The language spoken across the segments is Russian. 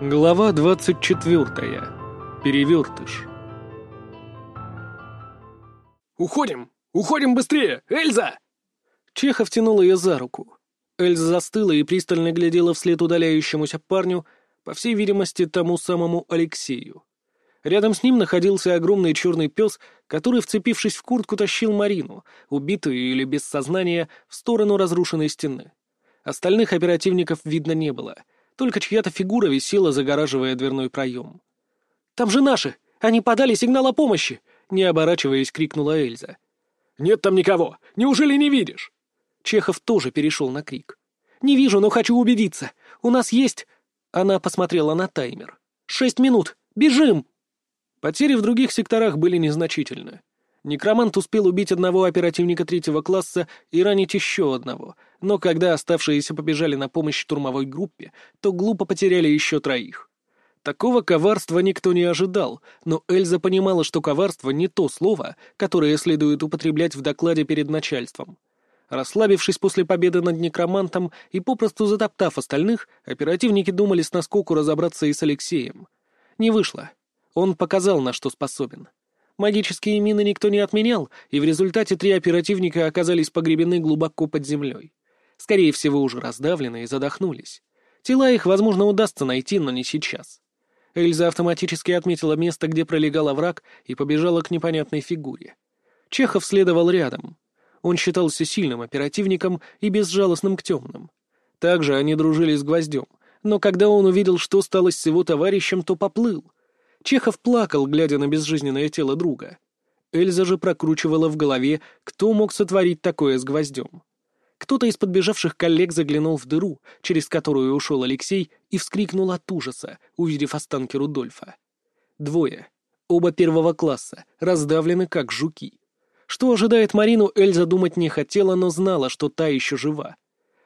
Глава 24. Перевертыш. «Уходим! Уходим быстрее! Эльза!» Чехов тянул ее за руку. Эльза застыла и пристально глядела вслед удаляющемуся парню, по всей видимости, тому самому Алексею. Рядом с ним находился огромный черный пес, который, вцепившись в куртку, тащил Марину, убитую или без сознания, в сторону разрушенной стены. Остальных оперативников видно не было — только чья-то фигура висела, загораживая дверной проем. «Там же наши! Они подали сигнал о помощи!» Не оборачиваясь, крикнула Эльза. «Нет там никого! Неужели не видишь?» Чехов тоже перешел на крик. «Не вижу, но хочу убедиться. У нас есть...» Она посмотрела на таймер. «Шесть минут! Бежим!» Потери в других секторах были незначительны. Некромант успел убить одного оперативника третьего класса и ранить еще одного, но когда оставшиеся побежали на помощь штурмовой группе, то глупо потеряли еще троих. Такого коварства никто не ожидал, но Эльза понимала, что коварство не то слово, которое следует употреблять в докладе перед начальством. Расслабившись после победы над некромантом и попросту затоптав остальных, оперативники думали с наскоку разобраться и с Алексеем. Не вышло. Он показал, на что способен. Магические мины никто не отменял, и в результате три оперативника оказались погребены глубоко под землей. Скорее всего, уже раздавлены и задохнулись. Тела их, возможно, удастся найти, но не сейчас. Эльза автоматически отметила место, где пролегал овраг, и побежала к непонятной фигуре. Чехов следовал рядом. Он считался сильным оперативником и безжалостным к темным. Также они дружили с Гвоздем, но когда он увидел, что стало с его товарищем, то поплыл. Чехов плакал, глядя на безжизненное тело друга. Эльза же прокручивала в голове, кто мог сотворить такое с гвоздем. Кто-то из подбежавших коллег заглянул в дыру, через которую ушел Алексей, и вскрикнул от ужаса, увидев останки Рудольфа. Двое. Оба первого класса, раздавлены как жуки. Что ожидает Марину, Эльза думать не хотела, но знала, что та еще жива.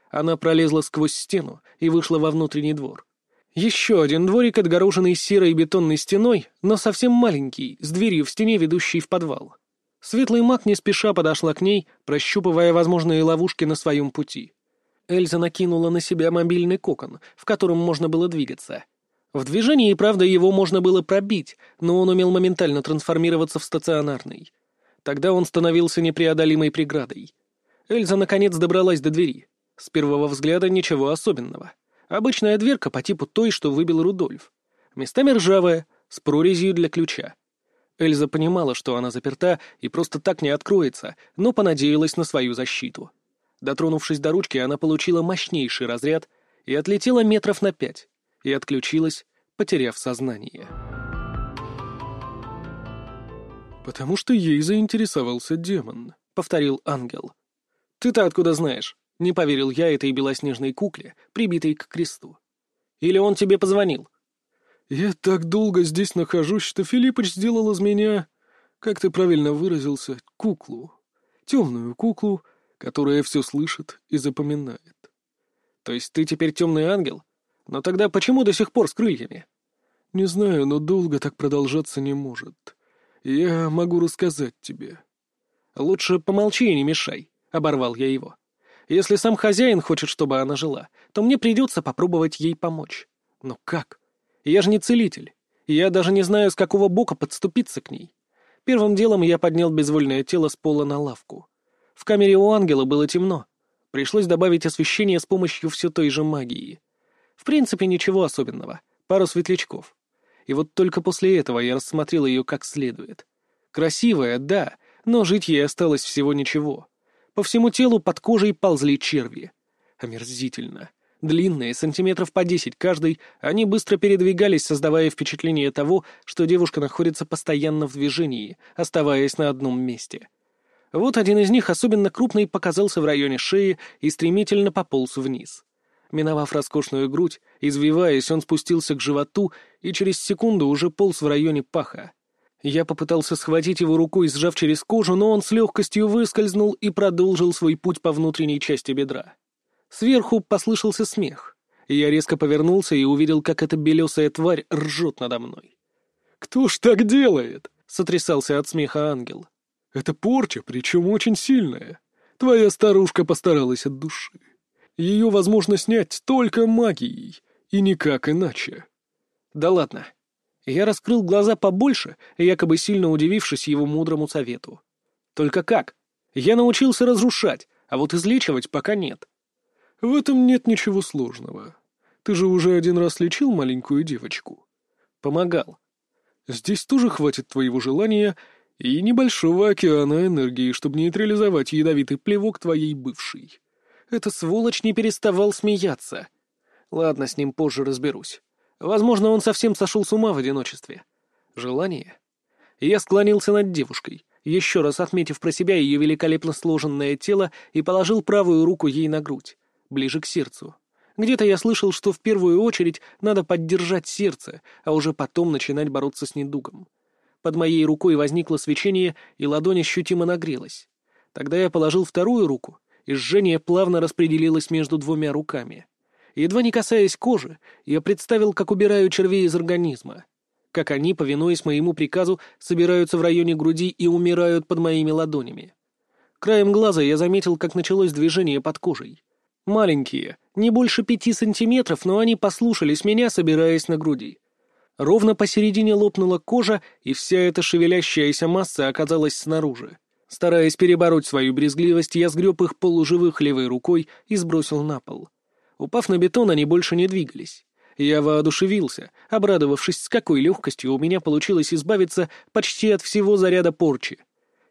Она пролезла сквозь стену и вышла во внутренний двор. Еще один дворик, отгороженный серой бетонной стеной, но совсем маленький, с дверью в стене, ведущей в подвал. Светлый маг не спеша подошла к ней, прощупывая возможные ловушки на своем пути. Эльза накинула на себя мобильный кокон, в котором можно было двигаться. В движении, правда, его можно было пробить, но он умел моментально трансформироваться в стационарный. Тогда он становился непреодолимой преградой. Эльза наконец добралась до двери. С первого взгляда ничего особенного. Обычная дверка по типу той, что выбил Рудольф. Местами ржавая, с прорезью для ключа. Эльза понимала, что она заперта и просто так не откроется, но понадеялась на свою защиту. Дотронувшись до ручки, она получила мощнейший разряд и отлетела метров на пять, и отключилась, потеряв сознание. «Потому что ей заинтересовался демон», — повторил ангел. «Ты-то откуда знаешь?» — не поверил я этой белоснежной кукле, прибитой к кресту. «Или он тебе позвонил?» «Я так долго здесь нахожусь, что Филиппыч сделал из меня, как ты правильно выразился, куклу. Темную куклу, которая все слышит и запоминает. То есть ты теперь темный ангел? Но тогда почему до сих пор с крыльями?» «Не знаю, но долго так продолжаться не может. Я могу рассказать тебе». «Лучше помолчи и не мешай», — оборвал я его. Если сам хозяин хочет, чтобы она жила, то мне придется попробовать ей помочь. Но как? Я же не целитель. Я даже не знаю, с какого бока подступиться к ней. Первым делом я поднял безвольное тело с пола на лавку. В камере у ангела было темно. Пришлось добавить освещение с помощью все той же магии. В принципе, ничего особенного. Пару светлячков. И вот только после этого я рассмотрел ее как следует. Красивая, да, но жить ей осталось всего ничего. По всему телу под кожей ползли черви. Омерзительно. Длинные, сантиметров по десять каждый, они быстро передвигались, создавая впечатление того, что девушка находится постоянно в движении, оставаясь на одном месте. Вот один из них, особенно крупный, показался в районе шеи и стремительно пополз вниз. Миновав роскошную грудь, извиваясь, он спустился к животу и через секунду уже полз в районе паха. Я попытался схватить его рукой, сжав через кожу, но он с легкостью выскользнул и продолжил свой путь по внутренней части бедра. Сверху послышался смех. Я резко повернулся и увидел, как эта белесая тварь ржет надо мной. «Кто ж так делает?» — сотрясался от смеха ангел. «Это порча, причем очень сильная. Твоя старушка постаралась от души. Ее возможно снять только магией, и никак иначе». Да ладно. Я раскрыл глаза побольше, якобы сильно удивившись его мудрому совету. Только как? Я научился разрушать, а вот излечивать пока нет. В этом нет ничего сложного. Ты же уже один раз лечил маленькую девочку. Помогал. Здесь тоже хватит твоего желания и небольшого океана энергии, чтобы нейтрализовать ядовитый плевок твоей бывшей. Эта сволочь не переставал смеяться. Ладно, с ним позже разберусь. Возможно, он совсем сошел с ума в одиночестве. Желание? Я склонился над девушкой, еще раз отметив про себя ее великолепно сложенное тело и положил правую руку ей на грудь, ближе к сердцу. Где-то я слышал, что в первую очередь надо поддержать сердце, а уже потом начинать бороться с недугом. Под моей рукой возникло свечение, и ладонь ощутимо нагрелась. Тогда я положил вторую руку, и жжение плавно распределилось между двумя руками. Едва не касаясь кожи, я представил, как убираю червей из организма. Как они, повинуясь моему приказу, собираются в районе груди и умирают под моими ладонями. Краем глаза я заметил, как началось движение под кожей. Маленькие, не больше пяти сантиметров, но они послушались меня, собираясь на груди. Ровно посередине лопнула кожа, и вся эта шевелящаяся масса оказалась снаружи. Стараясь перебороть свою брезгливость, я сгреб их полуживых левой рукой и сбросил на пол. Упав на бетон, они больше не двигались. Я воодушевился, обрадовавшись, с какой легкостью у меня получилось избавиться почти от всего заряда порчи.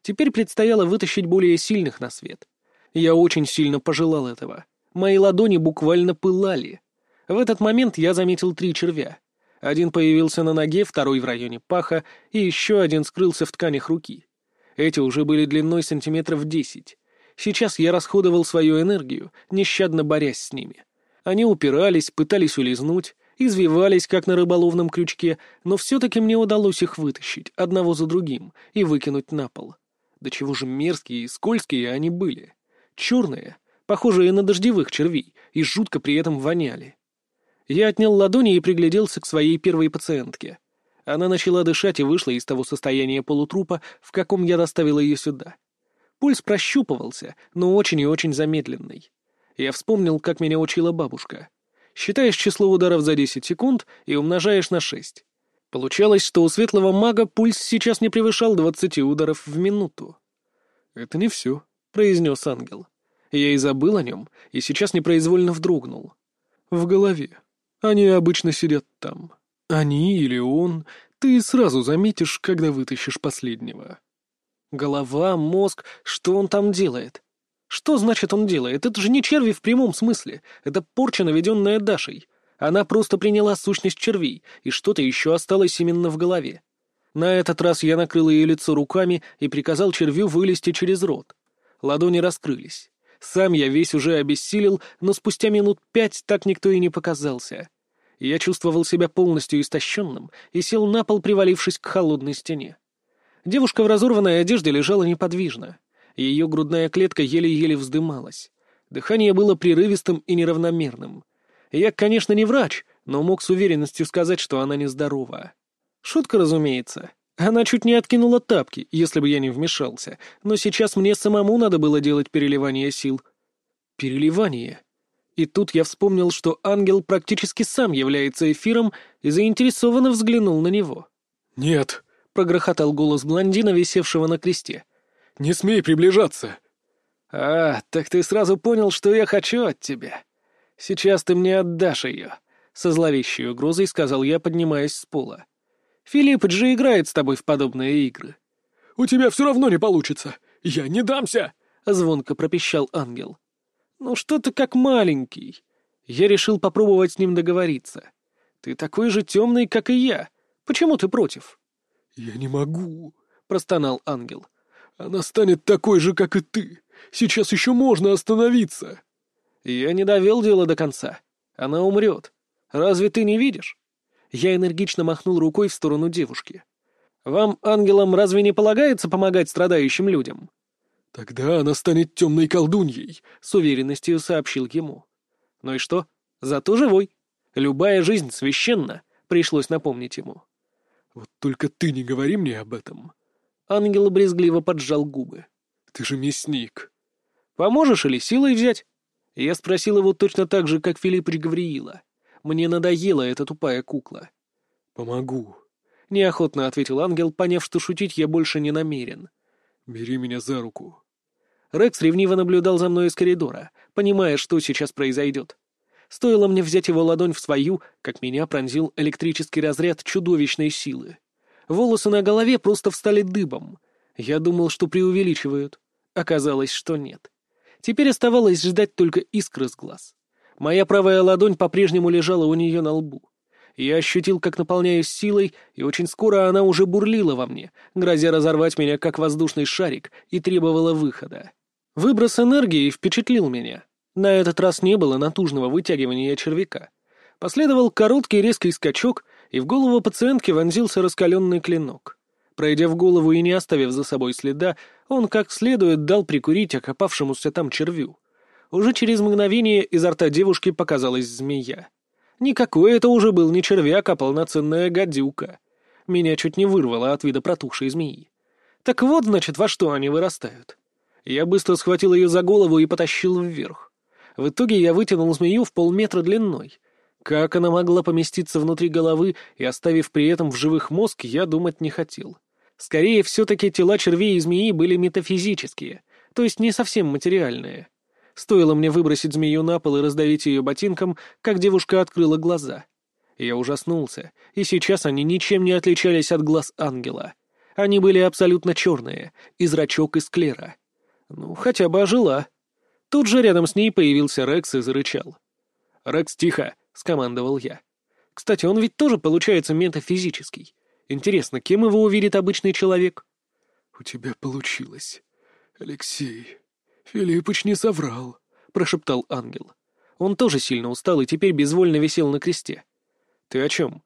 Теперь предстояло вытащить более сильных на свет. Я очень сильно пожелал этого. Мои ладони буквально пылали. В этот момент я заметил три червя. Один появился на ноге, второй в районе паха, и еще один скрылся в тканях руки. Эти уже были длиной сантиметров десять. Сейчас я расходовал свою энергию, нещадно борясь с ними. Они упирались, пытались улизнуть, извивались, как на рыболовном крючке, но все-таки мне удалось их вытащить, одного за другим, и выкинуть на пол. Да чего же мерзкие и скользкие они были. Черные, похожие на дождевых червей, и жутко при этом воняли. Я отнял ладони и пригляделся к своей первой пациентке. Она начала дышать и вышла из того состояния полутрупа, в каком я доставил ее сюда. Пульс прощупывался, но очень и очень замедленный. Я вспомнил, как меня учила бабушка. Считаешь число ударов за 10 секунд и умножаешь на 6. Получалось, что у светлого мага пульс сейчас не превышал 20 ударов в минуту. «Это не все», — произнес ангел. Я и забыл о нем, и сейчас непроизвольно вдрогнул. «В голове. Они обычно сидят там. Они или он. Ты сразу заметишь, когда вытащишь последнего». Голова, мозг, что он там делает? Что значит он делает? Это же не черви в прямом смысле. Это порча, наведенная Дашей. Она просто приняла сущность червей, и что-то еще осталось именно в голове. На этот раз я накрыл ее лицо руками и приказал червю вылезти через рот. Ладони раскрылись. Сам я весь уже обессилел, но спустя минут пять так никто и не показался. Я чувствовал себя полностью истощенным и сел на пол, привалившись к холодной стене. Девушка в разорванной одежде лежала неподвижно и ее грудная клетка еле-еле вздымалась. Дыхание было прерывистым и неравномерным. Я, конечно, не врач, но мог с уверенностью сказать, что она нездорова. Шутка, разумеется. Она чуть не откинула тапки, если бы я не вмешался, но сейчас мне самому надо было делать переливание сил. Переливание. И тут я вспомнил, что ангел практически сам является эфиром и заинтересованно взглянул на него. «Нет», — прогрохотал голос блондина, висевшего на кресте. Не смей приближаться!» «А, так ты сразу понял, что я хочу от тебя. Сейчас ты мне отдашь ее», — со зловещей угрозой сказал я, поднимаясь с пола. «Филипп же играет с тобой в подобные игры». «У тебя все равно не получится! Я не дамся!» — звонко пропищал ангел. «Ну что ты как маленький?» Я решил попробовать с ним договориться. «Ты такой же темный, как и я. Почему ты против?» «Я не могу», — простонал ангел. Она станет такой же, как и ты. Сейчас еще можно остановиться. Я не довел дело до конца. Она умрет. Разве ты не видишь? Я энергично махнул рукой в сторону девушки. Вам, ангелам, разве не полагается помогать страдающим людям? Тогда она станет темной колдуньей, с уверенностью сообщил ему. Ну и что? Зато живой. Любая жизнь священна, пришлось напомнить ему. Вот только ты не говори мне об этом. Ангел брезгливо поджал губы. «Ты же мясник». «Поможешь или силой взять?» Я спросил его точно так же, как Филиппыч Гавриила. Мне надоела эта тупая кукла. «Помогу», — неохотно ответил ангел, поняв, что шутить я больше не намерен. «Бери меня за руку». Рекс ревниво наблюдал за мной из коридора, понимая, что сейчас произойдет. Стоило мне взять его ладонь в свою, как меня пронзил электрический разряд чудовищной силы. Волосы на голове просто встали дыбом. Я думал, что преувеличивают. Оказалось, что нет. Теперь оставалось ждать только искры с глаз. Моя правая ладонь по-прежнему лежала у нее на лбу. Я ощутил, как наполняюсь силой, и очень скоро она уже бурлила во мне, грозя разорвать меня, как воздушный шарик, и требовала выхода. Выброс энергии впечатлил меня. На этот раз не было натужного вытягивания червяка. Последовал короткий резкий скачок, и в голову пациентки вонзился раскаленный клинок. Пройдя в голову и не оставив за собой следа, он как следует дал прикурить окопавшемуся там червю. Уже через мгновение изо рта девушки показалась змея. Никакой это уже был не червяк, а полноценная гадюка. Меня чуть не вырвало от вида протухшей змеи. Так вот, значит, во что они вырастают. Я быстро схватил ее за голову и потащил вверх. В итоге я вытянул змею в полметра длиной. Как она могла поместиться внутри головы и оставив при этом в живых мозг, я думать не хотел. Скорее, все-таки тела червей и змеи были метафизические, то есть не совсем материальные. Стоило мне выбросить змею на пол и раздавить ее ботинком, как девушка открыла глаза. Я ужаснулся, и сейчас они ничем не отличались от глаз ангела. Они были абсолютно черные, и зрачок из клера. Ну, хотя бы ожила. Тут же рядом с ней появился Рекс и зарычал. «Рекс, тихо!» — скомандовал я. «Кстати, он ведь тоже получается метафизический. Интересно, кем его увидит обычный человек?» «У тебя получилось, Алексей», «Филиппыч не соврал», — прошептал ангел. Он тоже сильно устал и теперь безвольно висел на кресте. «Ты о чем?»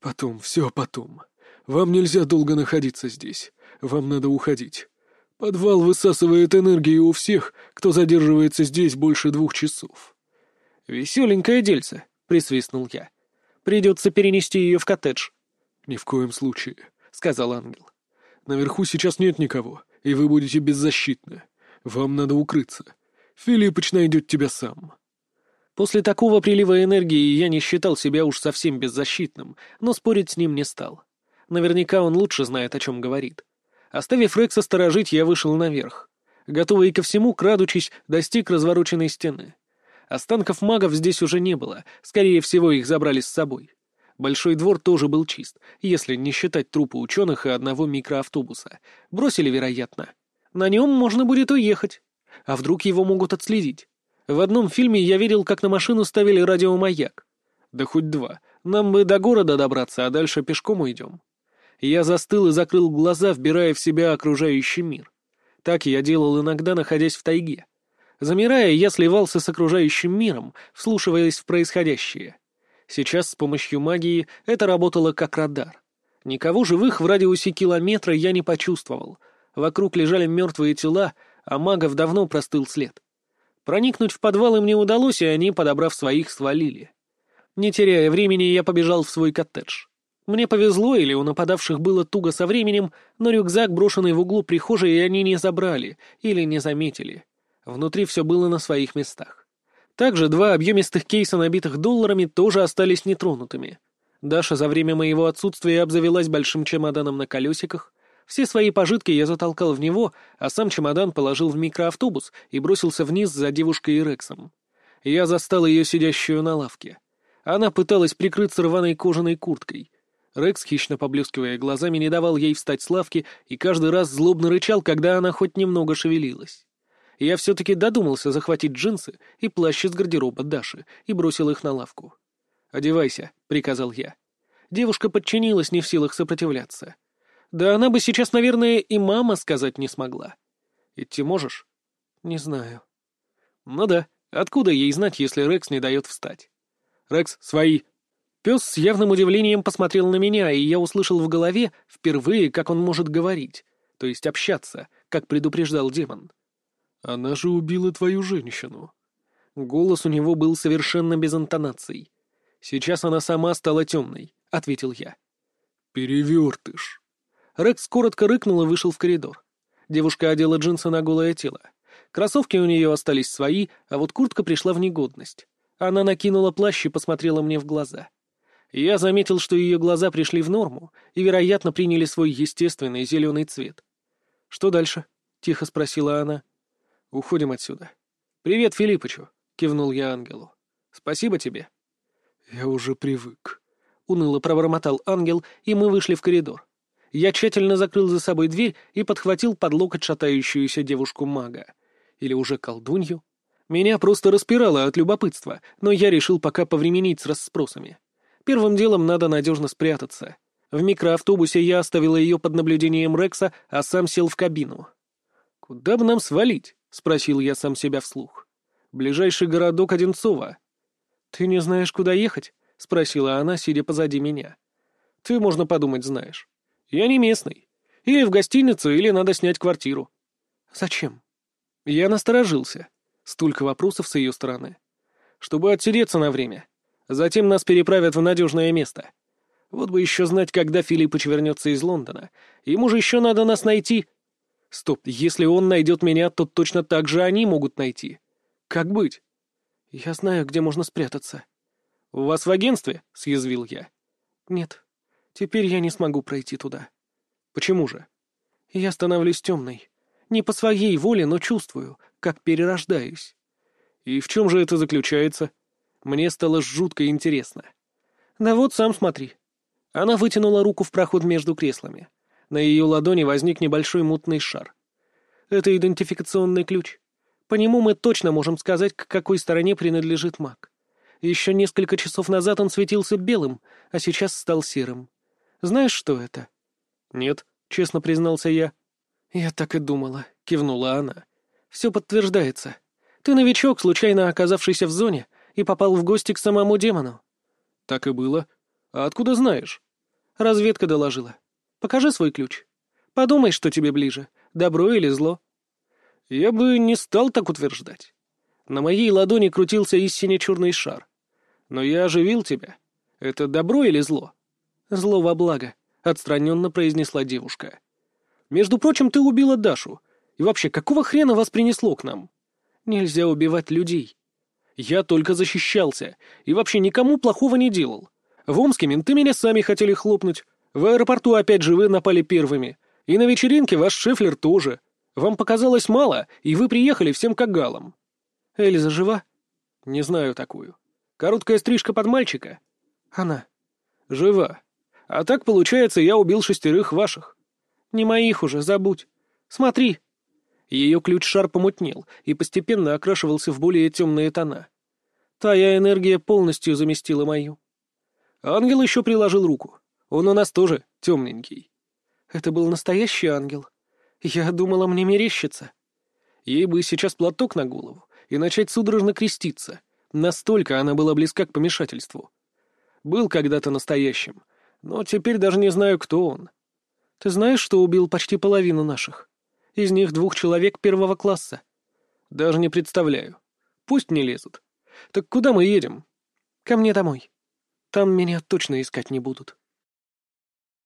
«Потом, все потом. Вам нельзя долго находиться здесь. Вам надо уходить. Подвал высасывает энергию у всех, кто задерживается здесь больше двух часов». «Веселенькое дельце», — присвистнул я. «Придется перенести ее в коттедж». «Ни в коем случае», — сказал ангел. «Наверху сейчас нет никого, и вы будете беззащитны. Вам надо укрыться. Филиппыч найдет тебя сам». После такого прилива энергии я не считал себя уж совсем беззащитным, но спорить с ним не стал. Наверняка он лучше знает, о чем говорит. Оставив Рекса сторожить, я вышел наверх. Готовый ко всему, крадучись, достиг развороченной стены. Останков магов здесь уже не было, скорее всего, их забрали с собой. Большой двор тоже был чист, если не считать трупы ученых и одного микроавтобуса. Бросили, вероятно. На нем можно будет уехать. А вдруг его могут отследить? В одном фильме я видел, как на машину ставили радиомаяк. Да хоть два. Нам бы до города добраться, а дальше пешком уйдем. Я застыл и закрыл глаза, вбирая в себя окружающий мир. Так я делал иногда, находясь в тайге. Замирая, я сливался с окружающим миром, вслушиваясь в происходящее. Сейчас с помощью магии это работало как радар. Никого живых в радиусе километра я не почувствовал, Вокруг лежали мертвые тела, а магов давно простыл след. Проникнуть в подвал им не удалось, и они, подобрав своих, свалили. Не теряя времени, я побежал в свой коттедж. Мне повезло, или у нападавших было туго со временем, но рюкзак, брошенный в углу прихожей, они не забрали или не заметили. Внутри все было на своих местах. Также два объемистых кейса, набитых долларами, тоже остались нетронутыми. Даша за время моего отсутствия обзавелась большим чемоданом на колесиках, все свои пожитки я затолкал в него, а сам чемодан положил в микроавтобус и бросился вниз за девушкой и Рексом. Я застал ее сидящую на лавке. Она пыталась прикрыться рваной кожаной курткой. Рекс, хищно поблескивая глазами, не давал ей встать с лавки и каждый раз злобно рычал, когда она хоть немного шевелилась. Я все-таки додумался захватить джинсы и плащ из гардероба Даши и бросил их на лавку. «Одевайся», — приказал я. Девушка подчинилась, не в силах сопротивляться. Да она бы сейчас, наверное, и мама сказать не смогла. Идти можешь? Не знаю. Ну да, откуда ей знать, если Рекс не дает встать? Рекс, свои. Пес с явным удивлением посмотрел на меня, и я услышал в голове впервые, как он может говорить, то есть общаться, как предупреждал демон. Она же убила твою женщину. Голос у него был совершенно без интонаций. Сейчас она сама стала темной, — ответил я. Перевертыш. Рекс коротко рыкнул и вышел в коридор. Девушка одела джинсы на голое тело. Кроссовки у нее остались свои, а вот куртка пришла в негодность. Она накинула плащ и посмотрела мне в глаза. Я заметил, что ее глаза пришли в норму и, вероятно, приняли свой естественный зеленый цвет. «Что дальше?» — тихо спросила она. «Уходим отсюда». «Привет Филиппычу», — кивнул я ангелу. «Спасибо тебе». «Я уже привык», — уныло пробормотал ангел, и мы вышли в коридор. Я тщательно закрыл за собой дверь и подхватил под локоть шатающуюся девушку-мага. Или уже колдунью. Меня просто распирало от любопытства, но я решил пока повременить с расспросами. Первым делом надо надежно спрятаться. В микроавтобусе я оставил ее под наблюдением Рекса, а сам сел в кабину. «Куда бы нам свалить?» — спросил я сам себя вслух. «Ближайший городок Одинцово». «Ты не знаешь, куда ехать?» — спросила она, сидя позади меня. «Ты, можно подумать, знаешь. Я не местный. Или в гостиницу, или надо снять квартиру». «Зачем?» Я насторожился. Столько вопросов с ее стороны. «Чтобы отсидеться на время. Затем нас переправят в надежное место. Вот бы еще знать, когда Филиппыч вернется из Лондона. Ему же еще надо нас найти». «Стоп, если он найдет меня, то точно так же они могут найти. Как быть?» «Я знаю, где можно спрятаться». «У вас в агентстве?» — съязвил я. «Нет. Теперь я не смогу пройти туда». «Почему же?» «Я становлюсь темной. Не по своей воле, но чувствую, как перерождаюсь». «И в чем же это заключается?» Мне стало жутко интересно. «Да вот, сам смотри». Она вытянула руку в проход между креслами. На ее ладони возник небольшой мутный шар. Это идентификационный ключ. По нему мы точно можем сказать, к какой стороне принадлежит маг. Еще несколько часов назад он светился белым, а сейчас стал серым. Знаешь, что это?» «Нет», — честно признался я. «Я так и думала», — кивнула она. «Все подтверждается. Ты новичок, случайно оказавшийся в зоне, и попал в гости к самому демону». «Так и было. А откуда знаешь?» «Разведка доложила. Покажи свой ключ. Подумай, что тебе ближе, добро или зло». Я бы не стал так утверждать. На моей ладони крутился истинно черный шар. Но я оживил тебя. Это добро или зло? Зло во благо, — отстраненно произнесла девушка. Между прочим, ты убила Дашу. И вообще, какого хрена вас принесло к нам? Нельзя убивать людей. Я только защищался. И вообще никому плохого не делал. В Омске менты меня сами хотели хлопнуть. В аэропорту опять же вы напали первыми. И на вечеринке ваш Шефлер тоже. Вам показалось мало, и вы приехали всем кагалом. Эльза жива? Не знаю такую. Короткая стрижка под мальчика? Она. Жива. А так, получается, я убил шестерых ваших. Не моих уже, забудь. Смотри. Ее ключ-шар помутнел и постепенно окрашивался в более темные тона. Тая энергия полностью заместила мою. Ангел еще приложил руку. Он у нас тоже темненький. Это был настоящий ангел. Я думала, мне мерещится. Ей бы сейчас платок на голову и начать судорожно креститься. Настолько она была близка к помешательству. Был когда-то настоящим, но теперь даже не знаю, кто он. Ты знаешь, что убил почти половину наших? Из них двух человек первого класса. Даже не представляю. Пусть не лезут. Так куда мы едем? Ко мне домой. Там меня точно искать не будут.